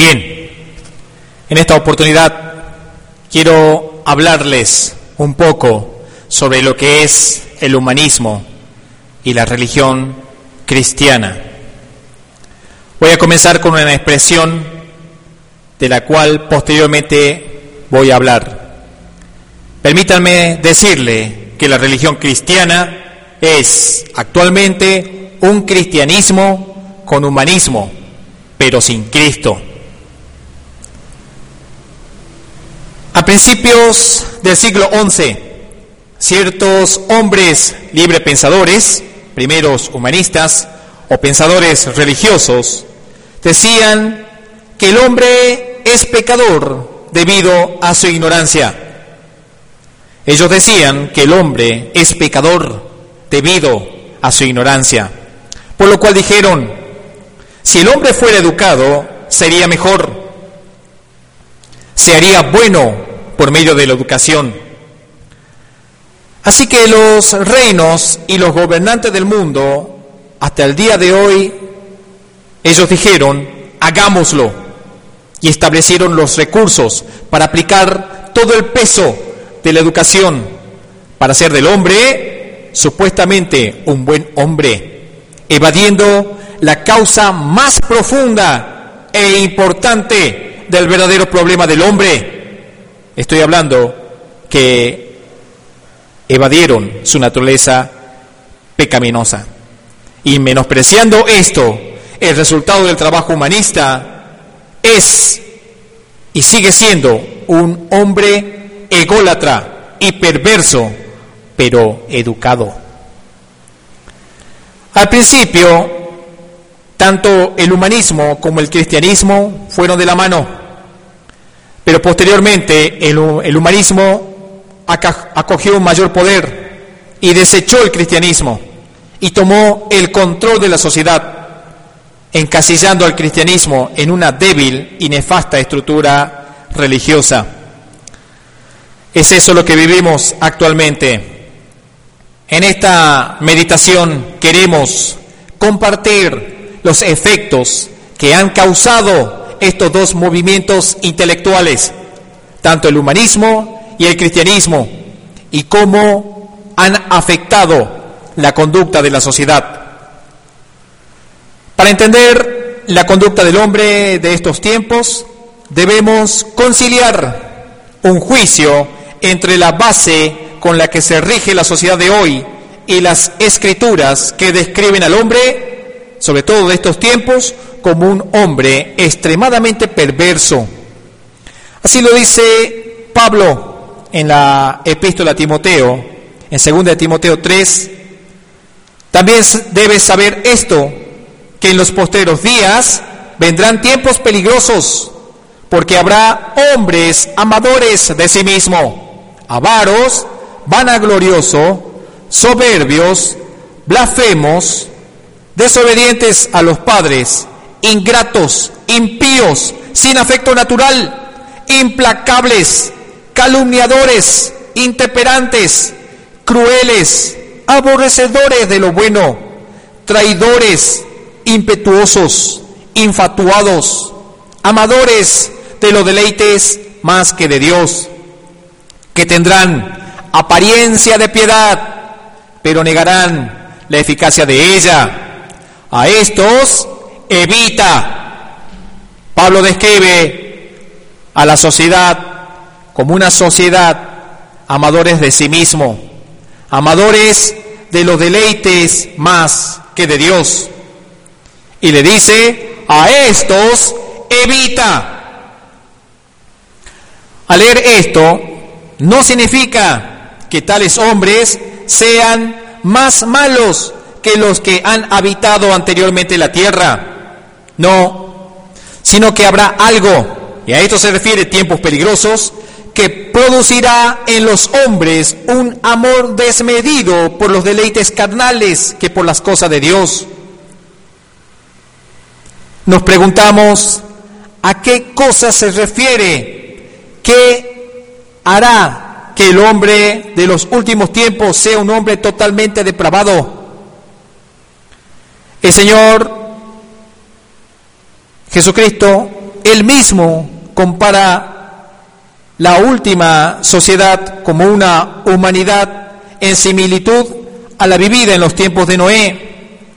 Bien, en esta oportunidad quiero hablarles un poco sobre lo que es el humanismo y la religión cristiana. Voy a comenzar con una expresión de la cual posteriormente voy a hablar. Permítanme decirle que la religión cristiana es actualmente un cristianismo con humanismo, pero sin Cristo. A principios del siglo XI, ciertos hombres librepensadores, primeros humanistas o pensadores religiosos, decían que el hombre es pecador debido a su ignorancia. Ellos decían que el hombre es pecador debido a su ignorancia. Por lo cual dijeron, si el hombre fuera educado, sería mejor se haría bueno por medio de la educación. Así que los reinos y los gobernantes del mundo, hasta el día de hoy, ellos dijeron, hagámoslo, y establecieron los recursos para aplicar todo el peso de la educación, para hacer del hombre supuestamente un buen hombre, evadiendo la causa más profunda e importante del verdadero problema del hombre. Estoy hablando que evadieron su naturaleza pecaminosa. Y menospreciando esto, el resultado del trabajo humanista es y sigue siendo un hombre ególatra y perverso, pero educado. Al principio, tanto el humanismo como el cristianismo fueron de la mano. Pero posteriormente el, humanismo acogió un mayor poder y desechó el cristianismo y tomó el control de la sociedad, encasillando al cristianismo en una débil y nefasta estructura religiosa. Es eso lo que vivimos actualmente. En esta meditación queremos compartir los efectos que han causado estos dos movimientos intelectuales, tanto el humanismo y el cristianismo, y cómo han afectado la conducta de la sociedad. Para entender la conducta del hombre de estos tiempos, debemos conciliar un juicio entre la base con la que se rige la sociedad de hoy y las escrituras que describen al hombre, sobre todo de estos tiempos, como un hombre extremadamente perverso. Así lo dice Pablo en la epístola a Timoteo, en 2 de Timoteo 3. También debes saber esto, que en los posteros días vendrán tiempos peligrosos, porque habrá hombres amadores de sí mismo, avaros, vanagloriosos, soberbios, blasfemos, desobedientes a los padres, ingratos, impíos, sin afecto natural, implacables, calumniadores, intemperantes, crueles, aborrecedores de lo bueno, traidores, impetuosos, infatuados, amadores de los deleites más que de Dios, que tendrán apariencia de piedad, pero negarán la eficacia de ella. A estos evita. Pablo describe a la sociedad como una sociedad amadores de sí mismo, amadores de los deleites más que de Dios. Y le dice, a estos evita. Al leer esto, no significa que tales hombres sean más malos que los que han habitado anteriormente la tierra no, sino que habrá algo, y a esto se refiere tiempos peligrosos, que producirá en los hombres un amor desmedido por los deleites carnales que por las cosas de Dios. Nos preguntamos, ¿a qué cosa se refiere? ¿Qué hará que el hombre de los últimos tiempos sea un hombre totalmente depravado? El Señor Jesucristo él mismo compara la última sociedad como una humanidad en similitud a la vivida en los tiempos de Noé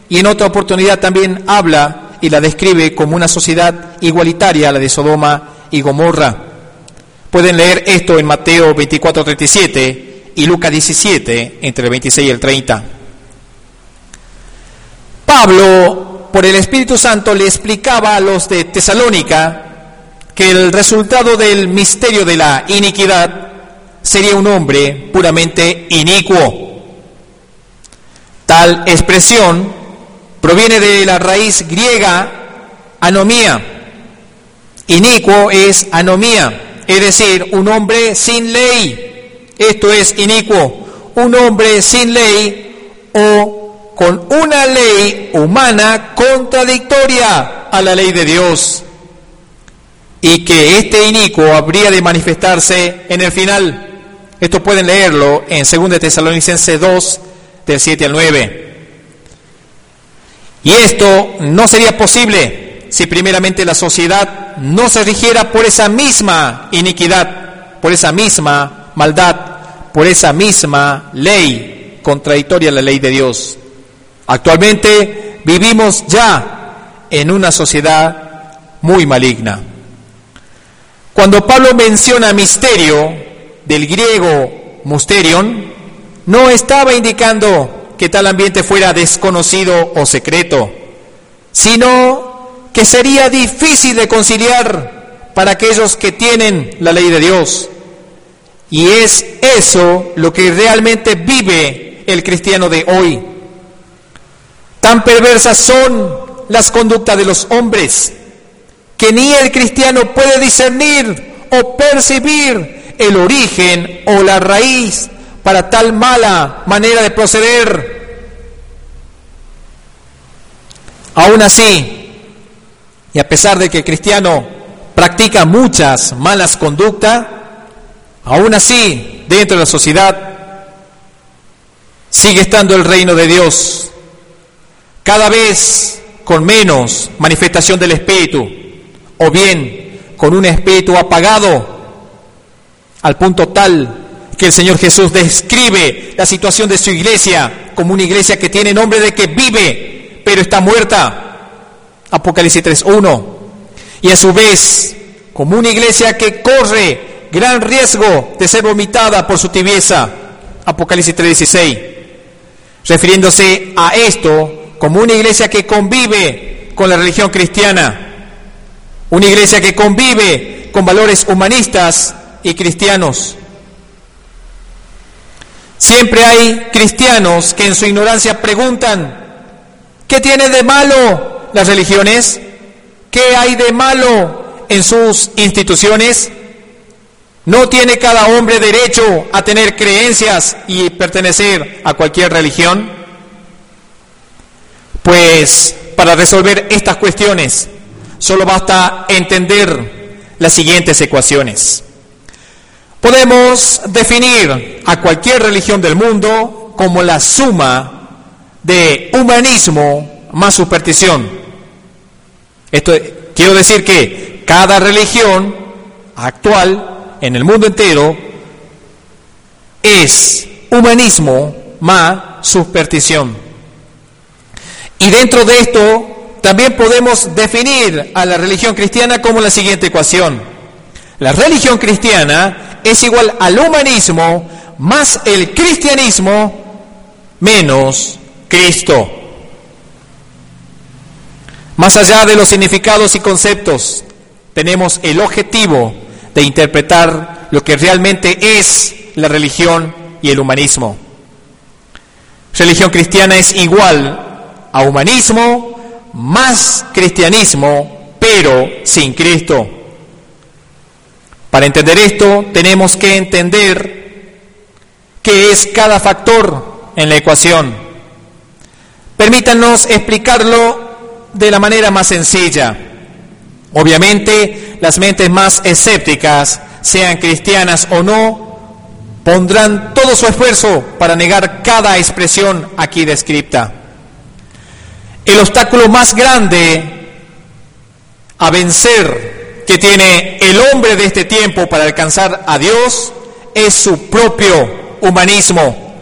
y en otra oportunidad también habla y la describe como una sociedad igualitaria a la de Sodoma y Gomorra. Pueden leer esto en Mateo 24, 37 y Lucas 17, entre el 26 y el 30. Pablo, por el Espíritu Santo, le explicaba a los de Tesalónica que el resultado del misterio de la iniquidad sería un hombre puramente inicuo. Tal expresión proviene de la raíz griega anomía. Inicuo es anomía, es decir, un hombre sin ley. Esto es inicuo, un hombre sin ley o con una ley humana contradictoria a la ley de Dios y que este inicuo habría de manifestarse en el final. Esto pueden leerlo en 2 Tesalonicenses 2, del 7 al 9. Y esto no sería posible si primeramente la sociedad no se rigiera por esa misma iniquidad, por esa misma maldad, por esa misma ley contradictoria a la ley de Dios. Actualmente vivimos ya en una sociedad muy maligna. Cuando Pablo menciona misterio, del griego musterion, no estaba indicando que tal ambiente fuera desconocido o secreto, sino que sería difícil de conciliar para aquellos que tienen la ley de Dios. Y es eso lo que realmente vive el cristiano de hoy. Tan perversas son las conductas de los hombres que ni el cristiano puede discernir o percibir el origen o la raíz para tal mala manera de proceder. Aún así, y a pesar de que el cristiano practica muchas malas conductas, aún así, dentro de la sociedad, sigue estando el reino de Dios, cada vez con menos manifestación del Espíritu o bien con un espíritu apagado al punto tal que el Señor Jesús describe la situación de su iglesia como una iglesia que tiene nombre de que vive, pero está muerta. Apocalipsis 3.1. Y a su vez, como una iglesia que corre gran riesgo de ser vomitada por su tibieza. Apocalipsis 3.16. Refiriéndose a esto como una iglesia que convive con la religión cristiana una iglesia que convive con valores humanistas y cristianos. Siempre hay cristianos que en su ignorancia preguntan, ¿qué tiene de malo las religiones? ¿Qué hay de malo en sus instituciones? ¿No tiene cada hombre derecho a tener creencias y pertenecer a cualquier religión? Pues para resolver estas cuestiones Solo basta entender las siguientes ecuaciones. Podemos definir a cualquier religión del mundo como la suma de humanismo más superstición. Esto quiero decir que cada religión actual en el mundo entero es humanismo más superstición. Y dentro de esto también podemos definir a la religión cristiana como la siguiente ecuación. La religión cristiana es igual al humanismo más el cristianismo menos Cristo. Más allá de los significados y conceptos, tenemos el objetivo de interpretar lo que realmente es la religión y el humanismo. Religión cristiana es igual a humanismo más cristianismo, pero sin Cristo. Para entender esto tenemos que entender qué es cada factor en la ecuación. Permítanos explicarlo de la manera más sencilla. Obviamente, las mentes más escépticas, sean cristianas o no, pondrán todo su esfuerzo para negar cada expresión aquí descrita. El obstáculo más grande a vencer que tiene el hombre de este tiempo para alcanzar a Dios es su propio humanismo.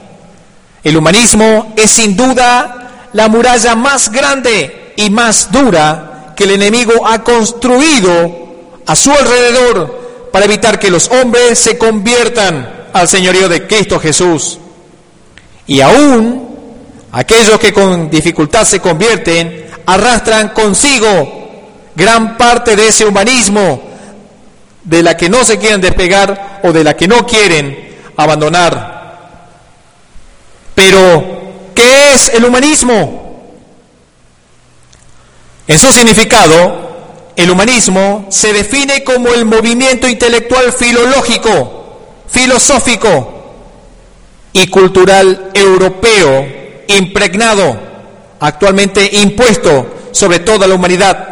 El humanismo es sin duda la muralla más grande y más dura que el enemigo ha construido a su alrededor para evitar que los hombres se conviertan al señorío de Cristo Jesús. Y aún aquellos que con dificultad se convierten arrastran consigo gran parte de ese humanismo de la que no se quieren despegar o de la que no quieren abandonar. Pero, ¿qué es el humanismo? En su significado, el humanismo se define como el movimiento intelectual filológico, filosófico y cultural europeo impregnado, actualmente impuesto sobre toda la humanidad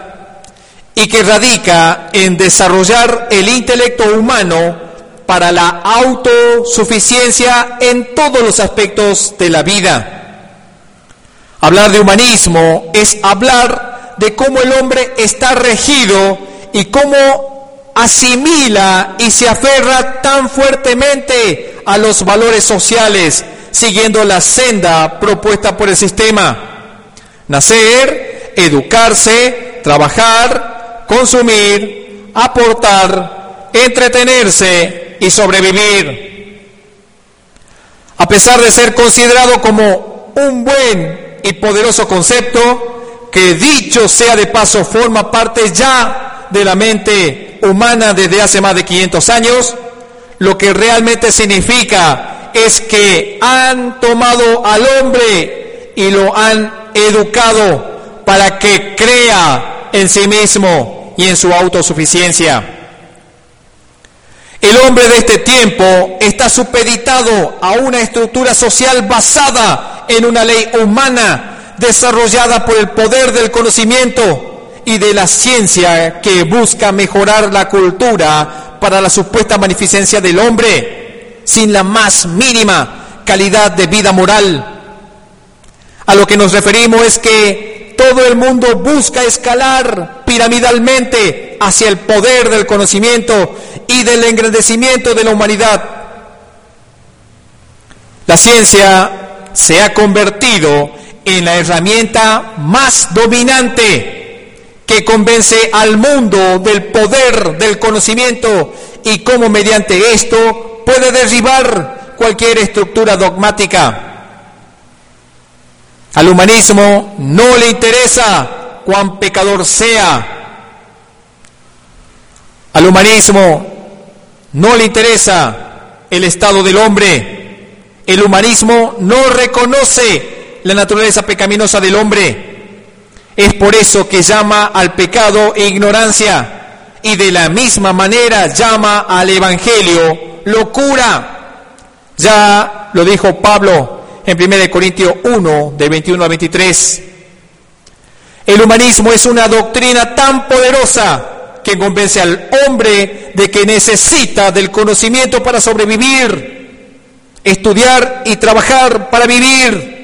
y que radica en desarrollar el intelecto humano para la autosuficiencia en todos los aspectos de la vida. Hablar de humanismo es hablar de cómo el hombre está regido y cómo asimila y se aferra tan fuertemente a los valores sociales, siguiendo la senda propuesta por el sistema. Nacer, educarse, trabajar, consumir, aportar, entretenerse y sobrevivir. A pesar de ser considerado como un buen y poderoso concepto, que dicho sea de paso forma parte ya de la mente humana desde hace más de 500 años, lo que realmente significa es que han tomado al hombre y lo han educado para que crea en sí mismo y en su autosuficiencia. El hombre de este tiempo está supeditado a una estructura social basada en una ley humana desarrollada por el poder del conocimiento y de la ciencia que busca mejorar la cultura para la supuesta magnificencia del hombre sin la más mínima calidad de vida moral. A lo que nos referimos es que todo el mundo busca escalar piramidalmente hacia el poder del conocimiento y del engrandecimiento de la humanidad. La ciencia se ha convertido en la herramienta más dominante que convence al mundo del poder del conocimiento y cómo mediante esto puede derribar cualquier estructura dogmática. Al humanismo no le interesa cuán pecador sea. Al humanismo no le interesa el estado del hombre. El humanismo no reconoce la naturaleza pecaminosa del hombre. Es por eso que llama al pecado ignorancia y de la misma manera llama al Evangelio locura. Ya lo dijo Pablo en 1 Corintios 1, de 21 a 23. El humanismo es una doctrina tan poderosa que convence al hombre de que necesita del conocimiento para sobrevivir, estudiar y trabajar para vivir.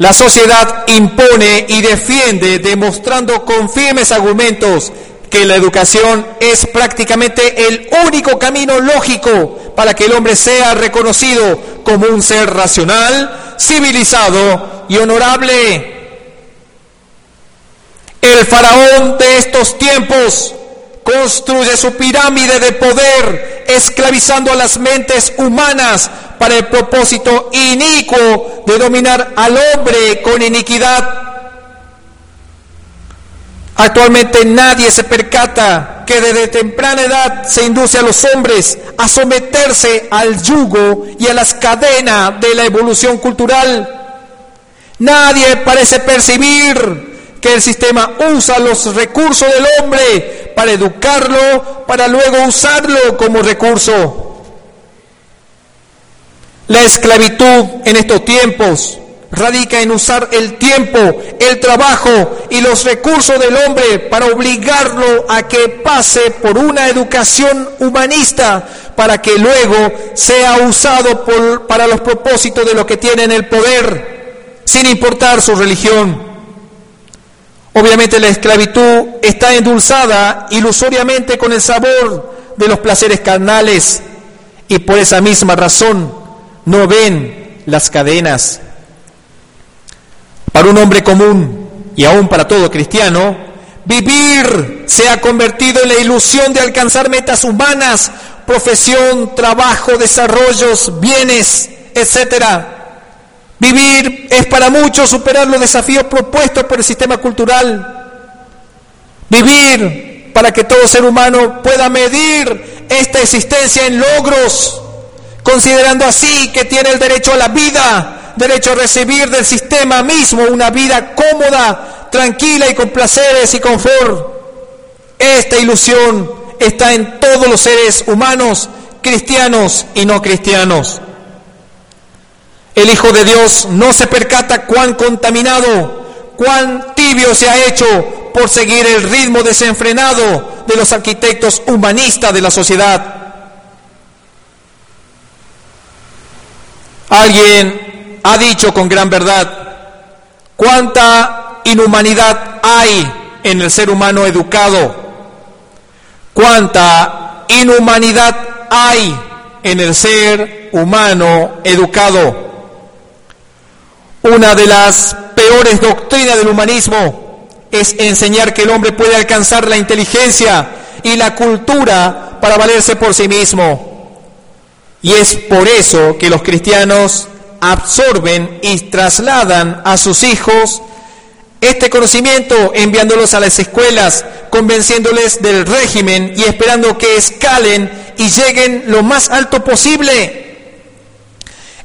La sociedad impone y defiende demostrando con firmes argumentos que la educación es prácticamente el único camino lógico para que el hombre sea reconocido como un ser racional, civilizado y honorable. El faraón de estos tiempos construye su pirámide de poder, esclavizando a las mentes humanas para el propósito inicuo de dominar al hombre con iniquidad Actualmente nadie se percata que desde temprana edad se induce a los hombres a someterse al yugo y a las cadenas de la evolución cultural. Nadie parece percibir que el sistema usa los recursos del hombre para educarlo, para luego usarlo como recurso. La esclavitud en estos tiempos radica en usar el tiempo, el trabajo y los recursos del hombre para obligarlo a que pase por una educación humanista para que luego sea usado por, para los propósitos de los que tienen el poder, sin importar su religión. Obviamente la esclavitud está endulzada ilusoriamente con el sabor de los placeres carnales y por esa misma razón no ven las cadenas. Para un hombre común y aún para todo cristiano, vivir se ha convertido en la ilusión de alcanzar metas humanas, profesión, trabajo, desarrollos, bienes, etcétera Vivir es para muchos superar los desafíos propuestos por el sistema cultural. Vivir para que todo ser humano pueda medir esta existencia en logros, considerando así que tiene el derecho a la vida, derecho a recibir del sistema mismo una vida cómoda, tranquila y con placeres y confort. Esta ilusión está en todos los seres humanos, cristianos y no cristianos. El Hijo de Dios no se percata cuán contaminado, cuán tibio se ha hecho por seguir el ritmo desenfrenado de los arquitectos humanistas de la sociedad. Alguien ha dicho con gran verdad, cuánta inhumanidad hay en el ser humano educado, cuánta inhumanidad hay en el ser humano educado. Una de las peores doctrinas del humanismo es enseñar que el hombre puede alcanzar la inteligencia y la cultura para valerse por sí mismo. Y es por eso que los cristianos absorben y trasladan a sus hijos este conocimiento enviándolos a las escuelas, convenciéndoles del régimen y esperando que escalen y lleguen lo más alto posible.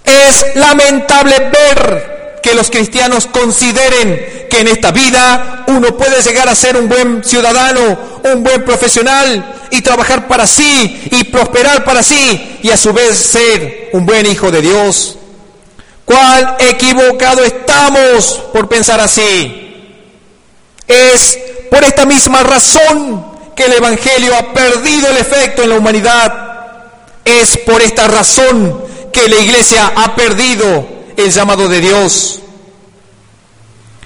Es lamentable ver que los cristianos consideren que en esta vida uno puede llegar a ser un buen ciudadano, un buen profesional y trabajar para sí y prosperar para sí y a su vez ser un buen hijo de Dios. ¿Cuál equivocado estamos por pensar así? Es por esta misma razón que el Evangelio ha perdido el efecto en la humanidad. Es por esta razón que la iglesia ha perdido el llamado de Dios.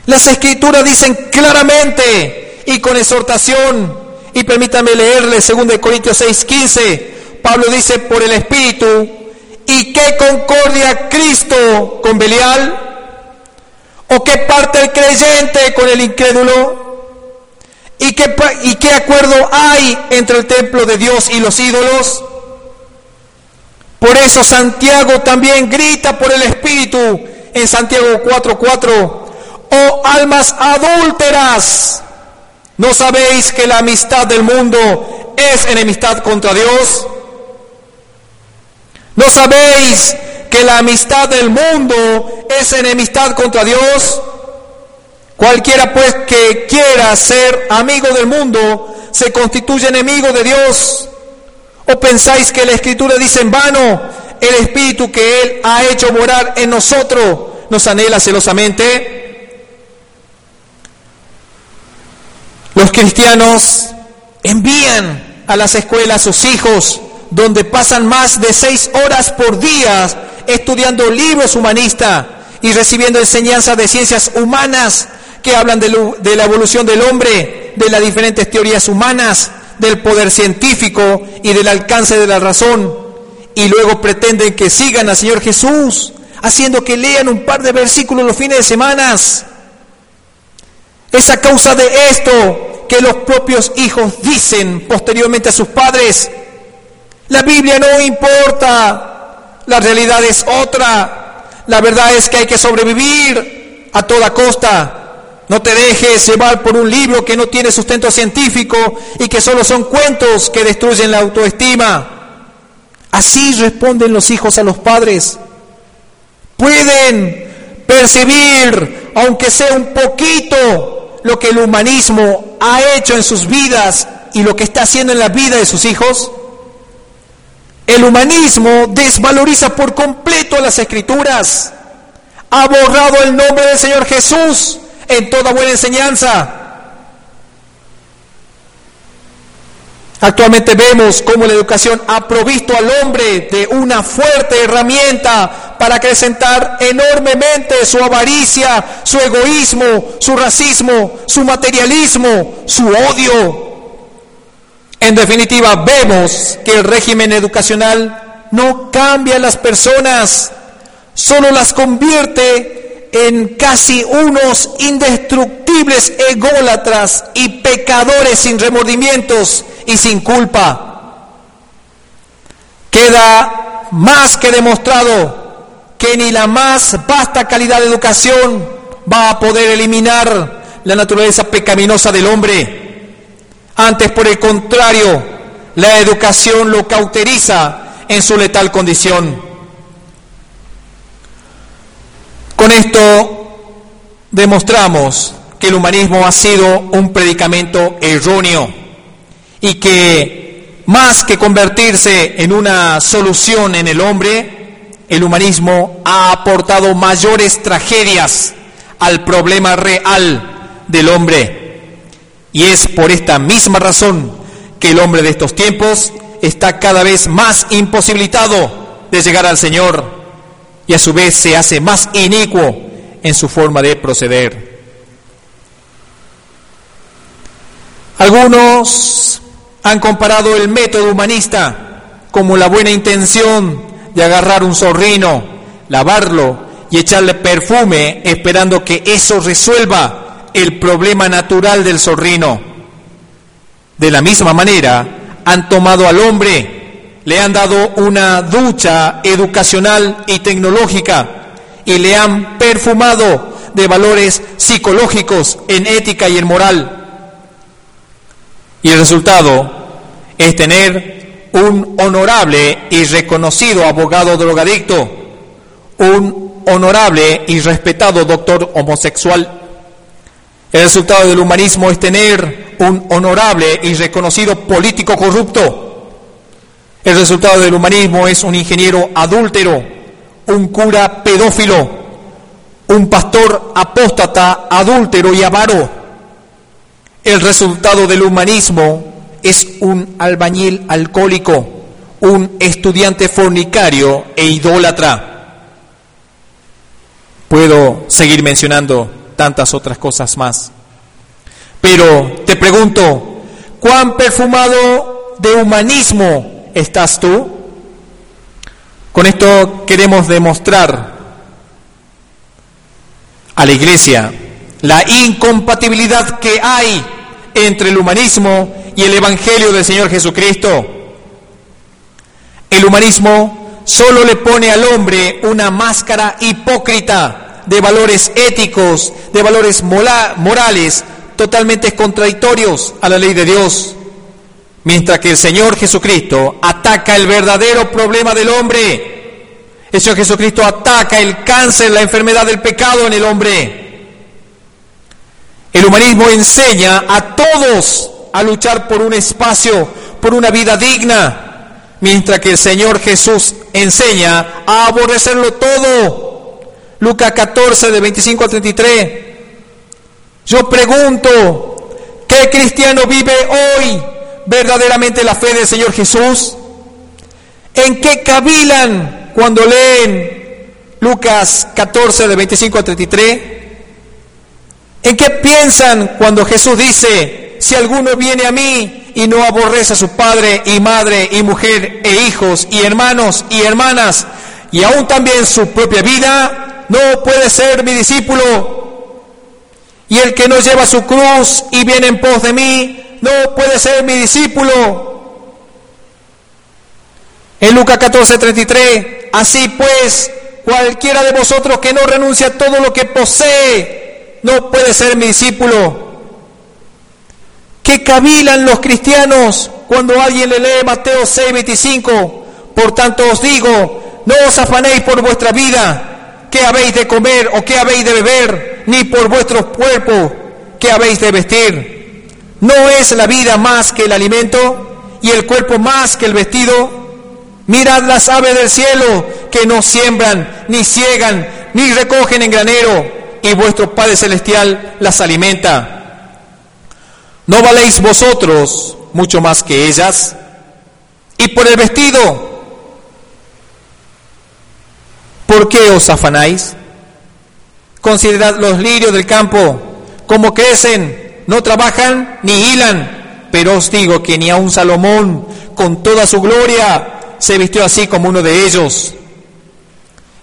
Las escrituras dicen claramente y con exhortación, y permítanme leerle 2 Corintios 6:15, Pablo dice por el Espíritu, ¿y qué concordia Cristo con Belial? ¿O qué parte el creyente con el incrédulo? ¿Y qué, ¿Y qué acuerdo hay entre el templo de Dios y los ídolos? Por eso Santiago también grita por el Espíritu en Santiago 4:4, oh almas adúlteras, ¿no sabéis que la amistad del mundo es enemistad contra Dios? ¿No sabéis que la amistad del mundo es enemistad contra Dios? Cualquiera pues que quiera ser amigo del mundo se constituye enemigo de Dios. ¿O pensáis que la Escritura dice en vano, el Espíritu que Él ha hecho morar en nosotros nos anhela celosamente? Los cristianos envían a las escuelas a sus hijos, donde pasan más de seis horas por día estudiando libros humanistas y recibiendo enseñanzas de ciencias humanas que hablan de, de la evolución del hombre, de las diferentes teorías humanas, del poder científico y del alcance de la razón, y luego pretenden que sigan al Señor Jesús, haciendo que lean un par de versículos los fines de semanas. Es a causa de esto que los propios hijos dicen posteriormente a sus padres, la Biblia no importa, la realidad es otra, la verdad es que hay que sobrevivir a toda costa. No te dejes llevar por un libro que no tiene sustento científico y que solo son cuentos que destruyen la autoestima. Así responden los hijos a los padres. Pueden percibir, aunque sea un poquito, lo que el humanismo ha hecho en sus vidas y lo que está haciendo en la vida de sus hijos. El humanismo desvaloriza por completo las escrituras. Ha borrado el nombre del Señor Jesús en toda buena enseñanza. Actualmente vemos cómo la educación ha provisto al hombre de una fuerte herramienta para acrecentar enormemente su avaricia, su egoísmo, su racismo, su materialismo, su odio. En definitiva, vemos que el régimen educacional no cambia a las personas, solo las convierte en casi unos indestructibles ególatras y pecadores sin remordimientos y sin culpa. Queda más que demostrado que ni la más vasta calidad de educación va a poder eliminar la naturaleza pecaminosa del hombre. Antes, por el contrario, la educación lo cauteriza en su letal condición. Con esto demostramos que el humanismo ha sido un predicamento erróneo y que más que convertirse en una solución en el hombre, el humanismo ha aportado mayores tragedias al problema real del hombre. Y es por esta misma razón que el hombre de estos tiempos está cada vez más imposibilitado de llegar al Señor y a su vez se hace más inicuo en su forma de proceder. Algunos han comparado el método humanista como la buena intención de agarrar un zorrino, lavarlo y echarle perfume esperando que eso resuelva el problema natural del zorrino. De la misma manera, han tomado al hombre, le han dado una ducha educacional y tecnológica y le han perfumado de valores psicológicos en ética y en moral. Y el resultado es tener un honorable y reconocido abogado drogadicto, un honorable y respetado doctor homosexual. El resultado del humanismo es tener un honorable y reconocido político corrupto. El resultado del humanismo es un ingeniero adúltero, un cura pedófilo, un pastor apóstata, adúltero y avaro. El resultado del humanismo es un albañil alcohólico, un estudiante fornicario e idólatra. Puedo seguir mencionando tantas otras cosas más. Pero te pregunto, ¿cuán perfumado de humanismo estás tú? Con esto queremos demostrar a la Iglesia la incompatibilidad que hay entre el humanismo y el Evangelio del Señor Jesucristo. El humanismo solo le pone al hombre una máscara hipócrita de valores éticos, de valores morales, totalmente contradictorios a la ley de Dios, mientras que el Señor Jesucristo ataca el verdadero problema del hombre. El Señor Jesucristo ataca el cáncer, la enfermedad del pecado en el hombre. El humanismo enseña a todos a luchar por un espacio, por una vida digna, mientras que el Señor Jesús enseña a aborrecerlo todo. Lucas 14, de 25 a 33. Yo pregunto, ¿qué cristiano vive hoy verdaderamente la fe del Señor Jesús? ¿En qué cavilan cuando leen Lucas 14, de 25 a 33? ¿En qué piensan cuando Jesús dice, si alguno viene a mí y no aborrece a su padre y madre y mujer e hijos y hermanos y hermanas y aún también su propia vida, no puede ser mi discípulo. Y el que no lleva su cruz y viene en pos de mí, no puede ser mi discípulo. En Lucas 14, 33, así pues, cualquiera de vosotros que no renuncia a todo lo que posee, no puede ser mi discípulo que cavilan los cristianos cuando alguien le lee Mateo 6:25. Por tanto os digo, no os afanéis por vuestra vida, qué habéis de comer o qué habéis de beber, ni por vuestro cuerpo, qué habéis de vestir. ¿No es la vida más que el alimento y el cuerpo más que el vestido? Mirad las aves del cielo que no siembran, ni ciegan, ni recogen en granero, y vuestro Padre Celestial las alimenta. ¿No valéis vosotros mucho más que ellas? Y por el vestido, ¿Por qué os afanáis? Considerad los lirios del campo, como crecen, no trabajan ni hilan, pero os digo que ni aun Salomón, con toda su gloria, se vistió así como uno de ellos.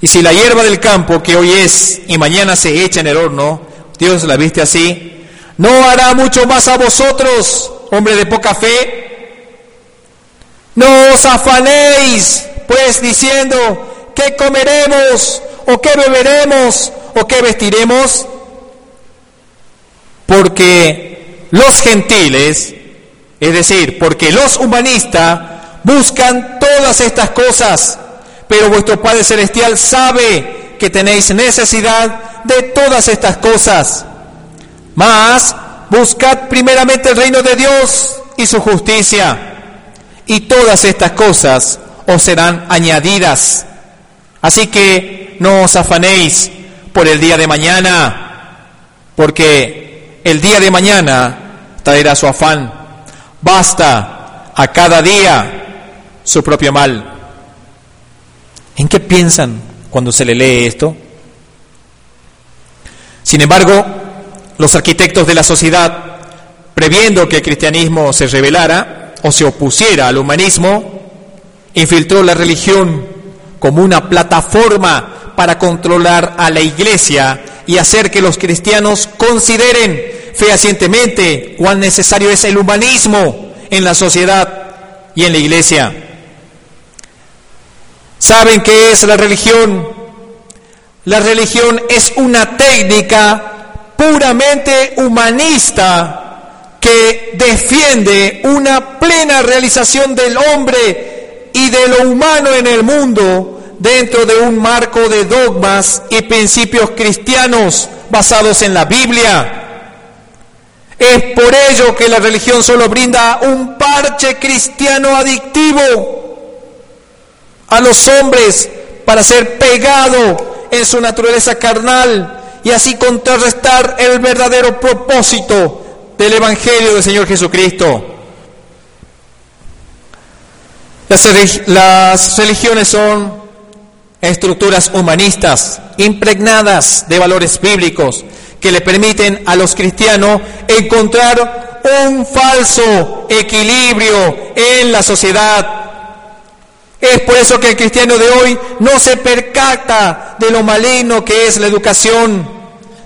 Y si la hierba del campo, que hoy es y mañana se echa en el horno, Dios la viste así, ¿no hará mucho más a vosotros, hombre de poca fe? No os afanéis, pues diciendo, ¿qué comeremos? ¿O qué beberemos? ¿O qué vestiremos? Porque los gentiles, es decir, porque los humanistas buscan todas estas cosas, pero vuestro Padre Celestial sabe que tenéis necesidad de todas estas cosas. Mas buscad primeramente el reino de Dios y su justicia, y todas estas cosas os serán añadidas. Así que no os afanéis por el día de mañana, porque el día de mañana traerá su afán. Basta a cada día su propio mal. ¿En qué piensan cuando se le lee esto? Sin embargo, los arquitectos de la sociedad, previendo que el cristianismo se rebelara o se opusiera al humanismo, infiltró la religión como una plataforma para controlar a la iglesia y hacer que los cristianos consideren fehacientemente cuán necesario es el humanismo en la sociedad y en la iglesia. ¿Saben qué es la religión? La religión es una técnica puramente humanista que defiende una plena realización del hombre y de lo humano en el mundo dentro de un marco de dogmas y principios cristianos basados en la Biblia. Es por ello que la religión solo brinda un parche cristiano adictivo a los hombres para ser pegado en su naturaleza carnal y así contrarrestar el verdadero propósito del Evangelio del Señor Jesucristo. Las, religiones son estructuras humanistas impregnadas de valores bíblicos que le permiten a los cristianos encontrar un falso equilibrio en la sociedad es por eso que el cristiano de hoy no se percata de lo maligno que es la educación,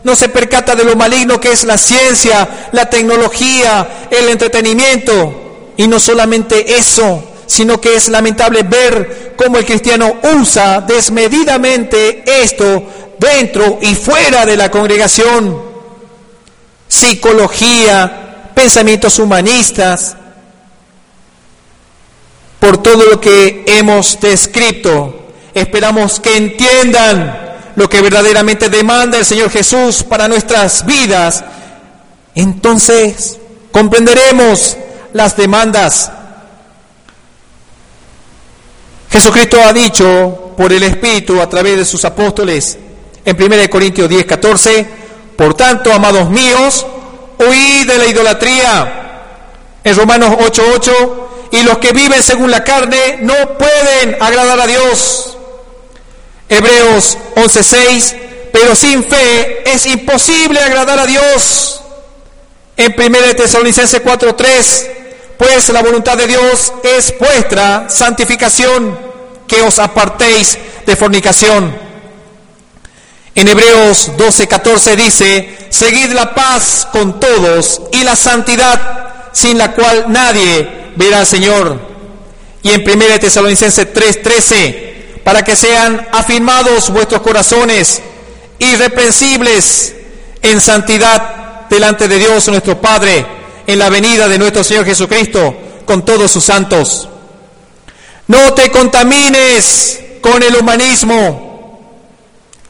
no se percata de lo maligno que es la ciencia, la tecnología, el entretenimiento. Y no solamente eso, sino que es lamentable ver cómo el cristiano usa desmedidamente esto dentro y fuera de la congregación. Psicología, pensamientos humanistas, por todo lo que hemos descrito. Esperamos que entiendan lo que verdaderamente demanda el Señor Jesús para nuestras vidas. Entonces comprenderemos las demandas. Jesucristo ha dicho por el Espíritu a través de sus apóstoles en 1 Corintios 10, 14, por tanto, amados míos, huid de la idolatría. En Romanos 8, 8, y los que viven según la carne no pueden agradar a Dios. Hebreos 11:6, pero sin fe es imposible agradar a Dios. En 1 Tesalonicenses 4:3, pues la voluntad de Dios es vuestra santificación, que os apartéis de fornicación. En Hebreos 12:14 dice, seguid la paz con todos y la santidad, sin la cual nadie verá al Señor. Y en 1 Tesalonicenses 3:13, para que sean afirmados vuestros corazones, irreprensibles en santidad delante de Dios nuestro Padre, en la venida de nuestro Señor Jesucristo con todos sus santos. No te contamines con el humanismo.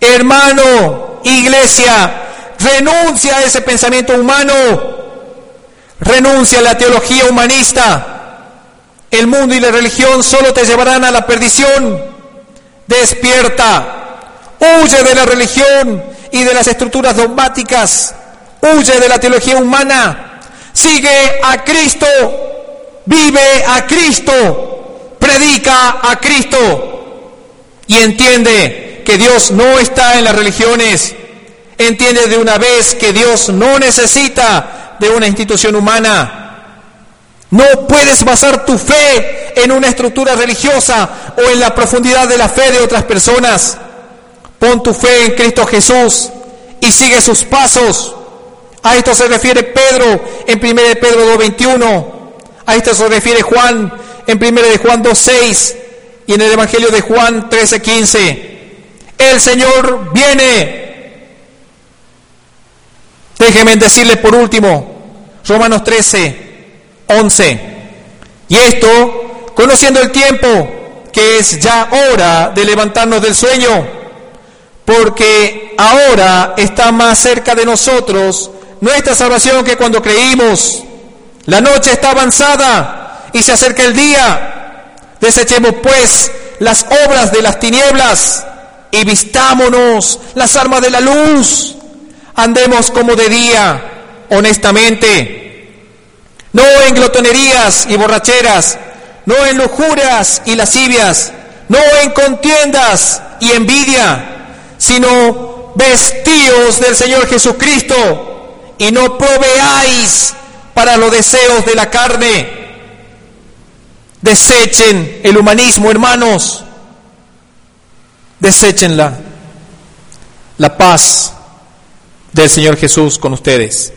Hermano, iglesia, renuncia a ese pensamiento humano. Renuncia a la teología humanista. El mundo y la religión solo te llevarán a la perdición. Despierta. Huye de la religión y de las estructuras dogmáticas. Huye de la teología humana. Sigue a Cristo. Vive a Cristo. Predica a Cristo. Y entiende que Dios no está en las religiones. Entiende de una vez que Dios no necesita de una institución humana. No puedes basar tu fe en una estructura religiosa o en la profundidad de la fe de otras personas. Pon tu fe en Cristo Jesús y sigue sus pasos. A esto se refiere Pedro en 1 Pedro 2.21. A esto se refiere Juan en 1 de Juan 2.6 y en el Evangelio de Juan 13.15. El Señor viene. Déjenme decirle por último, Romanos 13, 11. Y esto, conociendo el tiempo, que es ya hora de levantarnos del sueño, porque ahora está más cerca de nosotros nuestra salvación que cuando creímos. La noche está avanzada y se acerca el día. Desechemos pues las obras de las tinieblas y vistámonos las armas de la luz. Andemos como de día, honestamente no en glotonerías y borracheras, no en lujuras y lascivias, no en contiendas y envidia, sino vestíos del Señor Jesucristo y no proveáis para los deseos de la carne. Desechen el humanismo, hermanos. Deséchenla. La paz del Señor Jesús con ustedes.